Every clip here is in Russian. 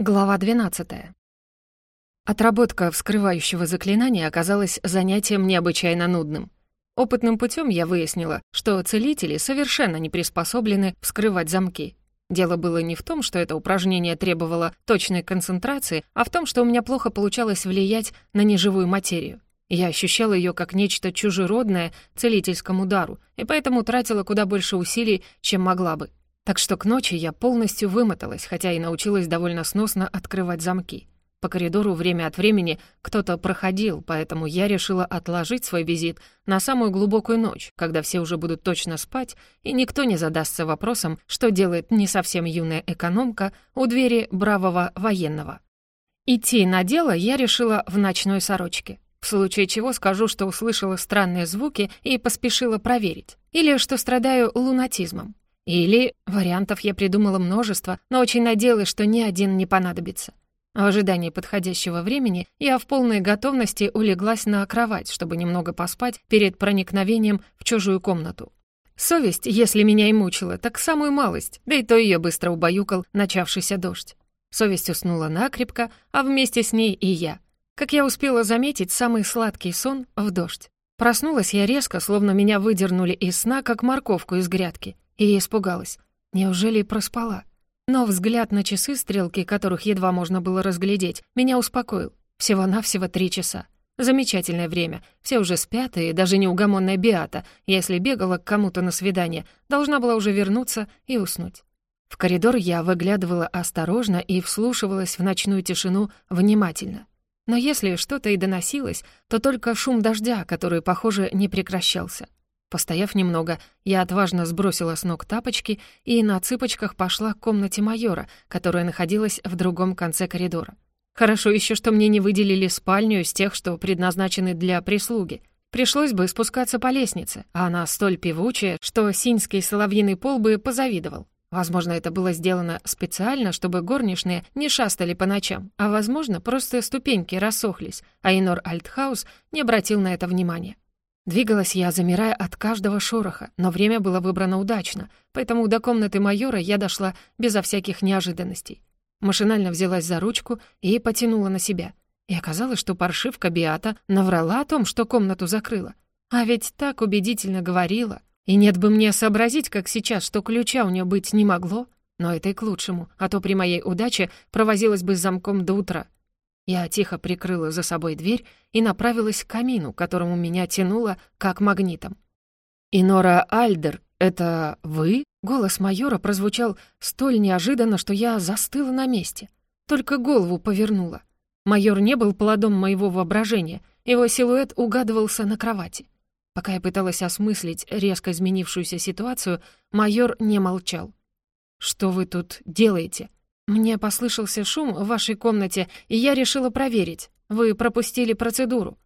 Глава 12. Отработка вскрывающего заклинания оказалась занятием необычайно нудным. Опытным путем я выяснила, что целители совершенно не приспособлены вскрывать замки. Дело было не в том, что это упражнение требовало точной концентрации, а в том, что у меня плохо получалось влиять на неживую материю. Я ощущала ее как нечто чужеродное целительскому дару, и поэтому тратила куда больше усилий, чем могла бы. Так что к ночи я полностью вымоталась, хотя и научилась довольно сносно открывать замки. По коридору время от времени кто-то проходил, поэтому я решила отложить свой визит на самую глубокую ночь, когда все уже будут точно спать, и никто не задастся вопросом, что делает не совсем юная экономка у двери бравого военного. Идти на дело я решила в ночной сорочке. В случае чего скажу, что услышала странные звуки и поспешила проверить. Или что страдаю лунатизмом. Или вариантов я придумала множество, но очень надеялась, что ни один не понадобится. В ожидании подходящего времени я в полной готовности улеглась на кровать, чтобы немного поспать перед проникновением в чужую комнату. Совесть, если меня и мучила, так самую малость, да и то ее быстро убаюкал начавшийся дождь. Совесть уснула накрепко, а вместе с ней и я. Как я успела заметить, самый сладкий сон в дождь. Проснулась я резко, словно меня выдернули из сна, как морковку из грядки — и испугалась. Неужели проспала? Но взгляд на часы, стрелки которых едва можно было разглядеть, меня успокоил. Всего-навсего три часа. Замечательное время. Все уже спят, и даже неугомонная Биата, если бегала к кому-то на свидание, должна была уже вернуться и уснуть. В коридор я выглядывала осторожно и вслушивалась в ночную тишину внимательно. Но если что-то и доносилось, то только шум дождя, который, похоже, не прекращался. Постояв немного, я отважно сбросила с ног тапочки и на цыпочках пошла к комнате майора, которая находилась в другом конце коридора. Хорошо еще, что мне не выделили спальню из тех, что предназначены для прислуги. Пришлось бы спускаться по лестнице, а она столь певучая, что синьский соловьиный пол бы позавидовал. Возможно, это было сделано специально, чтобы горничные не шастали по ночам, а, возможно, просто ступеньки рассохлись, а Инор Альтхаус не обратил на это внимания. Двигалась я, замирая от каждого шороха, но время было выбрано удачно, поэтому до комнаты майора я дошла безо всяких неожиданностей. Машинально взялась за ручку и потянула на себя. И оказалось, что паршивка Биата наврала о том, что комнату закрыла. А ведь так убедительно говорила. И нет бы мне сообразить, как сейчас, что ключа у нее быть не могло. Но это и к лучшему, а то при моей удаче провозилась бы с замком до утра. Я тихо прикрыла за собой дверь и направилась к камину, которому меня тянуло как магнитом. «Инора Альдер, это вы?» Голос майора прозвучал столь неожиданно, что я застыла на месте. Только голову повернула. Майор не был плодом моего воображения, его силуэт угадывался на кровати. Пока я пыталась осмыслить резко изменившуюся ситуацию, майор не молчал. «Что вы тут делаете?» «Мне послышался шум в вашей комнате, и я решила проверить. Вы пропустили процедуру».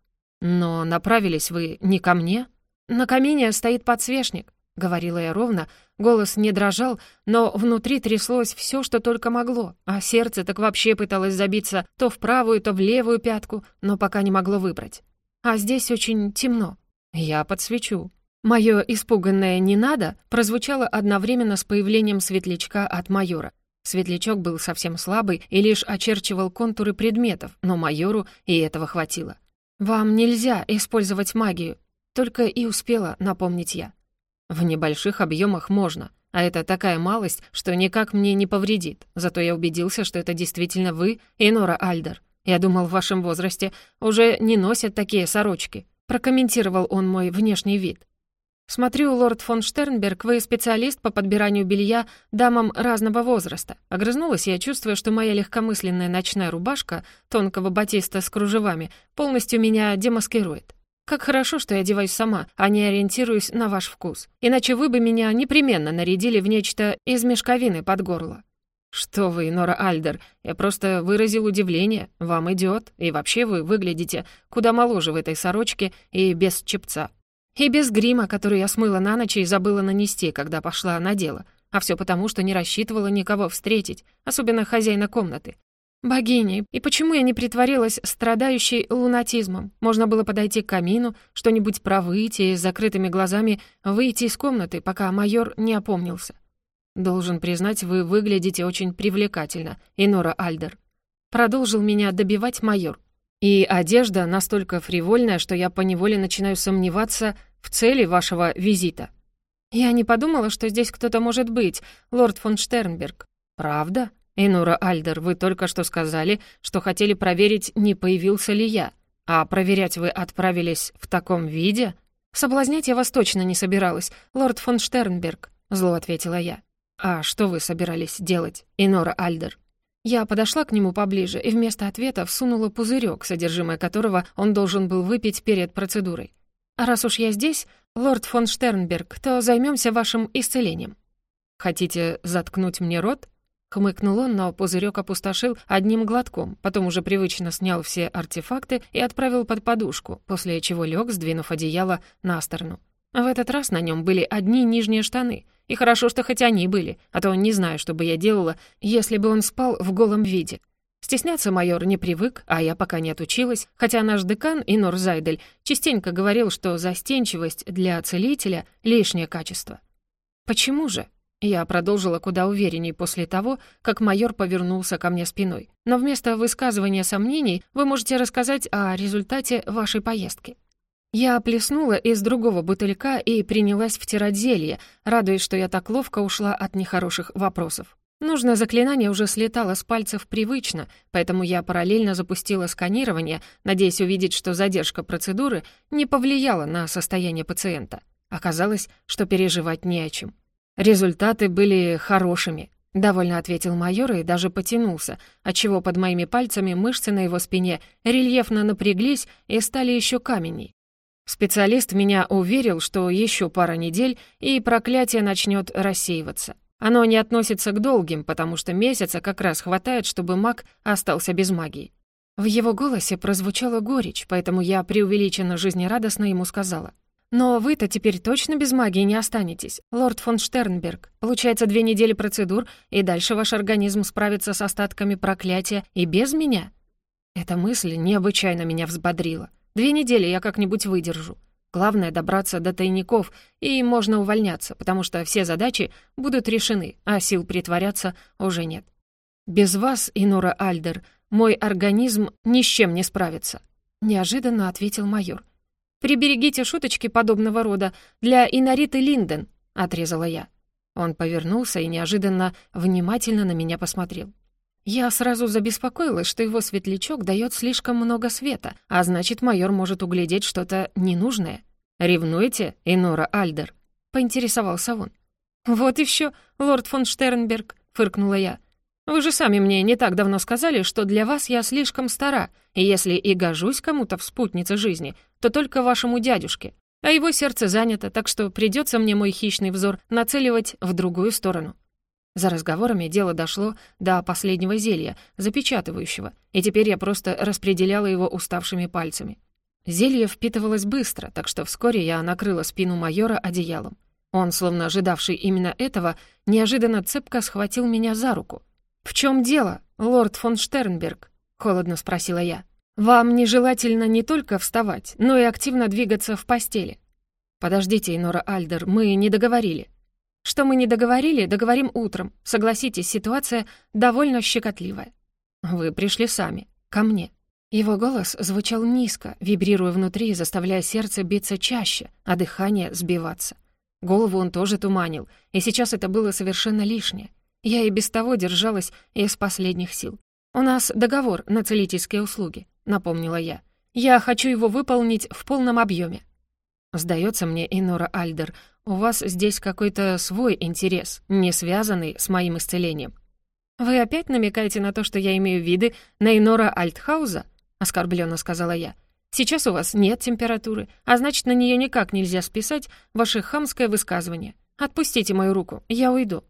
«Но направились вы не ко мне?» «На камине стоит подсвечник», — говорила я ровно. Голос не дрожал, но внутри тряслось все, что только могло, а сердце так вообще пыталось забиться то в правую, то в левую пятку, но пока не могло выбрать. «А здесь очень темно. Я подсвечу». Мое испуганное «не надо» прозвучало одновременно с появлением светлячка от майора. Светлячок был совсем слабый и лишь очерчивал контуры предметов, но майору и этого хватило. «Вам нельзя использовать магию», — только и успела напомнить я. «В небольших объемах можно, а это такая малость, что никак мне не повредит. Зато я убедился, что это действительно вы, Инора Альдер. Я думал, в вашем возрасте уже не носят такие сорочки», — прокомментировал он мой внешний вид. «Смотрю, лорд фон Штернберг, вы специалист по подбиранию белья дамам разного возраста». Огрызнулась я, чувствуя, что моя легкомысленная ночная рубашка тонкого батиста с кружевами полностью меня демаскирует. Как хорошо, что я одеваюсь сама, а не ориентируюсь на ваш вкус. Иначе вы бы меня непременно нарядили в нечто из мешковины под горло. «Что вы, Нора Альдер, я просто выразил удивление. Вам идет, и вообще вы выглядите куда моложе в этой сорочке и без чепца. И без грима, который я смыла на ночь и забыла нанести, когда пошла на дело. А все потому, что не рассчитывала никого встретить, особенно хозяина комнаты. Богини, и почему я не притворилась страдающей лунатизмом? Можно было подойти к камину, что-нибудь провыть и с закрытыми глазами выйти из комнаты, пока майор не опомнился. «Должен признать, вы выглядите очень привлекательно, Инора Альдер». Продолжил меня добивать майор. «И одежда настолько фривольная, что я поневоле начинаю сомневаться в цели вашего визита». «Я не подумала, что здесь кто-то может быть, лорд фон Штернберг». «Правда? Инора Альдер, вы только что сказали, что хотели проверить, не появился ли я. А проверять вы отправились в таком виде?» «Соблазнять я вас точно не собиралась, лорд фон Штернберг», — зло ответила я. «А что вы собирались делать, Инора Альдер?» Я подошла к нему поближе и вместо ответа всунула пузырек, содержимое которого он должен был выпить перед процедурой. «А раз уж я здесь, лорд фон Штернберг, то займемся вашим исцелением». «Хотите заткнуть мне рот?» Хмыкнул он, но пузырек опустошил одним глотком, потом уже привычно снял все артефакты и отправил под подушку, после чего лег, сдвинув одеяло на сторону. В этот раз на нем были одни нижние штаны, и хорошо, что хоть они были, а то не знаю, что бы я делала, если бы он спал в голом виде. Стесняться майор не привык, а я пока не отучилась, хотя наш декан Инор Зайдель частенько говорил, что застенчивость для целителя — лишнее качество. Почему же? Я продолжила куда уверенней после того, как майор повернулся ко мне спиной. Но вместо высказывания сомнений вы можете рассказать о результате вашей поездки. Я плеснула из другого бутылька и принялась втирать зелье, радуясь, что я так ловко ушла от нехороших вопросов. Нужное заклинание уже слетало с пальцев привычно, поэтому я параллельно запустила сканирование, надеясь увидеть, что задержка процедуры не повлияла на состояние пациента. Оказалось, что переживать не о чем. Результаты были хорошими, довольно ответил майор и даже потянулся, отчего под моими пальцами мышцы на его спине рельефно напряглись и стали еще каменней. Специалист меня уверил, что еще пара недель, и проклятие начнет рассеиваться. Оно не относится к долгим, потому что месяца как раз хватает, чтобы маг остался без магии. В его голосе прозвучала горечь, поэтому я преувеличенно жизнерадостно ему сказала. «Но вы-то теперь точно без магии не останетесь, лорд фон Штернберг. Получается, две недели процедур, и дальше ваш организм справится с остатками проклятия и без меня?» Эта мысль необычайно меня взбодрила. Две недели я как-нибудь выдержу. Главное — добраться до тайников, и можно увольняться, потому что все задачи будут решены, а сил притворяться уже нет. «Без вас, Инора Альдер, мой организм ни с чем не справится», — неожиданно ответил майор. «Приберегите шуточки подобного рода для Инариты Линден», — отрезала я. Он повернулся и неожиданно внимательно на меня посмотрел. Я сразу забеспокоилась, что его светлячок дает слишком много света, а значит, майор может углядеть что-то ненужное. «Ревнуете, Инора Альдер?» — поинтересовался он. «Вот все, лорд фон Штернберг», — фыркнула я. Вы же сами мне не так давно сказали, что для вас я слишком стара, и если и гожусь кому-то в спутнице жизни, то только вашему дядюшке. А его сердце занято, так что придется мне мой хищный взор нацеливать в другую сторону. За разговорами дело дошло до последнего зелья, запечатывающего, и теперь я просто распределяла его уставшими пальцами. Зелье впитывалось быстро, так что вскоре я накрыла спину майора одеялом. Он, словно ожидавший именно этого, неожиданно цепко схватил меня за руку — «В чем дело, лорд фон Штернберг?» — холодно спросила я. «Вам нежелательно не только вставать, но и активно двигаться в постели». «Подождите, Инора Альдер, мы не договорили». «Что мы не договорили, договорим утром. Согласитесь, ситуация довольно щекотливая». «Вы пришли сами, ко мне». Его голос звучал низко, вибрируя внутри, заставляя сердце биться чаще, а дыхание сбиваться. Голову он тоже туманил, и сейчас это было совершенно лишнее. Я и без того держалась из последних сил. «У нас договор на целительские услуги», — напомнила я. «Я хочу его выполнить в полном объеме. «Сдается мне, Инора Альдер, у вас здесь какой-то свой интерес, не связанный с моим исцелением». «Вы опять намекаете на то, что я имею виды на Инора Альтхауза?» — оскорбленно сказала я. «Сейчас у вас нет температуры, а значит, на нее никак нельзя списать ваше хамское высказывание. Отпустите мою руку, я уйду».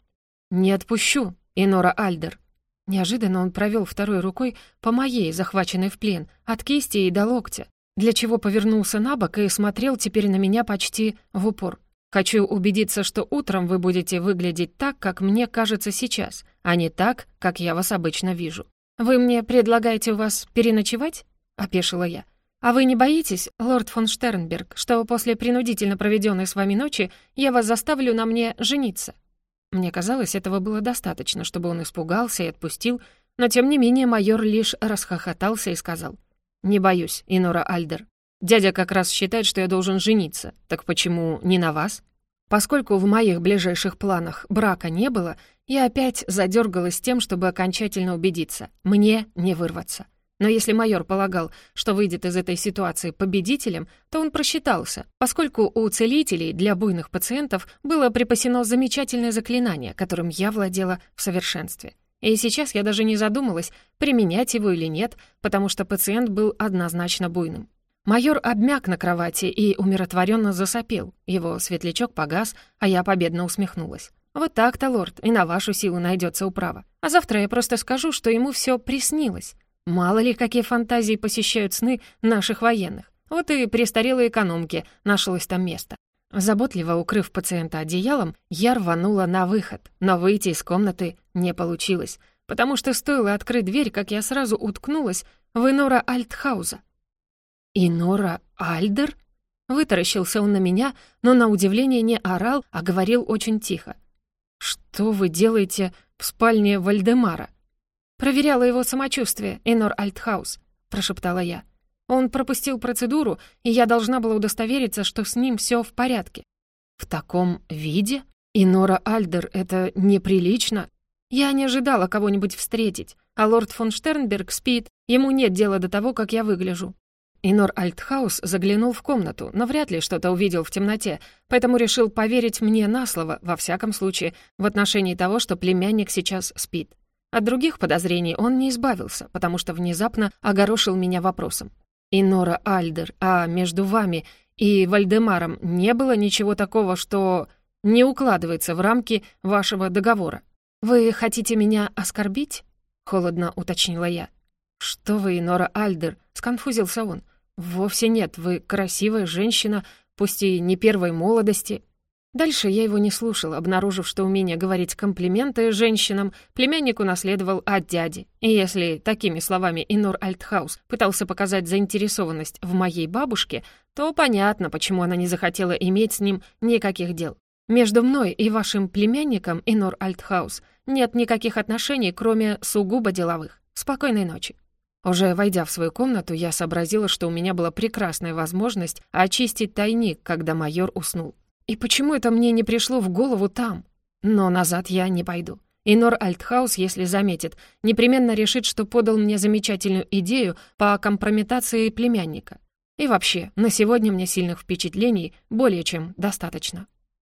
«Не отпущу, Инора Альдер». Неожиданно он провел второй рукой по моей, захваченной в плен, от кисти и до локтя, для чего повернулся на бок и смотрел теперь на меня почти в упор. «Хочу убедиться, что утром вы будете выглядеть так, как мне кажется сейчас, а не так, как я вас обычно вижу. Вы мне предлагаете у вас переночевать?» — опешила я. «А вы не боитесь, лорд фон Штернберг, что после принудительно проведенной с вами ночи я вас заставлю на мне жениться?» Мне казалось, этого было достаточно, чтобы он испугался и отпустил, но тем не менее майор лишь расхохотался и сказал, «Не боюсь, Инора Альдер. Дядя как раз считает, что я должен жениться. Так почему не на вас?» Поскольку в моих ближайших планах брака не было, я опять задергалась тем, чтобы окончательно убедиться, мне не вырваться. Но если майор полагал, что выйдет из этой ситуации победителем, то он просчитался, поскольку у целителей для буйных пациентов было припасено замечательное заклинание, которым я владела в совершенстве. И сейчас я даже не задумалась, применять его или нет, потому что пациент был однозначно буйным. Майор обмяк на кровати и умиротворенно засопел. Его светлячок погас, а я победно усмехнулась. «Вот так-то, лорд, и на вашу силу найдется управа. А завтра я просто скажу, что ему все приснилось. Мало ли, какие фантазии посещают сны наших военных. Вот и престарелой экономке нашлось там место. Заботливо укрыв пациента одеялом, я рванула на выход, но выйти из комнаты не получилось, потому что стоило открыть дверь, как я сразу уткнулась в Инора Альтхауза. «Инора Альдер?» Вытаращился он на меня, но на удивление не орал, а говорил очень тихо. «Что вы делаете в спальне Вальдемара?» «Проверяла его самочувствие, Энор Альтхаус», — прошептала я. «Он пропустил процедуру, и я должна была удостовериться, что с ним все в порядке». «В таком виде? Инора Альдер, это неприлично. Я не ожидала кого-нибудь встретить, а лорд фон Штернберг спит, ему нет дела до того, как я выгляжу». Инор Альтхаус заглянул в комнату, но вряд ли что-то увидел в темноте, поэтому решил поверить мне на слово, во всяком случае, в отношении того, что племянник сейчас спит. От других подозрений он не избавился, потому что внезапно огорошил меня вопросом. «Инора Альдер, а между вами и Вальдемаром не было ничего такого, что не укладывается в рамки вашего договора? Вы хотите меня оскорбить?» — холодно уточнила я. «Что вы, Инора Альдер?» — сконфузился он. «Вовсе нет, вы красивая женщина, пусть и не первой молодости, Дальше я его не слушал, обнаружив, что умение говорить комплименты женщинам племянник унаследовал от дяди. И если такими словами Инор Альтхаус пытался показать заинтересованность в моей бабушке, то понятно, почему она не захотела иметь с ним никаких дел. Между мной и вашим племянником, Инор Альтхаус, нет никаких отношений, кроме сугубо деловых. Спокойной ночи. Уже войдя в свою комнату, я сообразила, что у меня была прекрасная возможность очистить тайник, когда майор уснул. И почему это мне не пришло в голову там? Но назад я не пойду. И Нор Альтхаус, если заметит, непременно решит, что подал мне замечательную идею по компрометации племянника. И вообще, на сегодня мне сильных впечатлений более чем достаточно.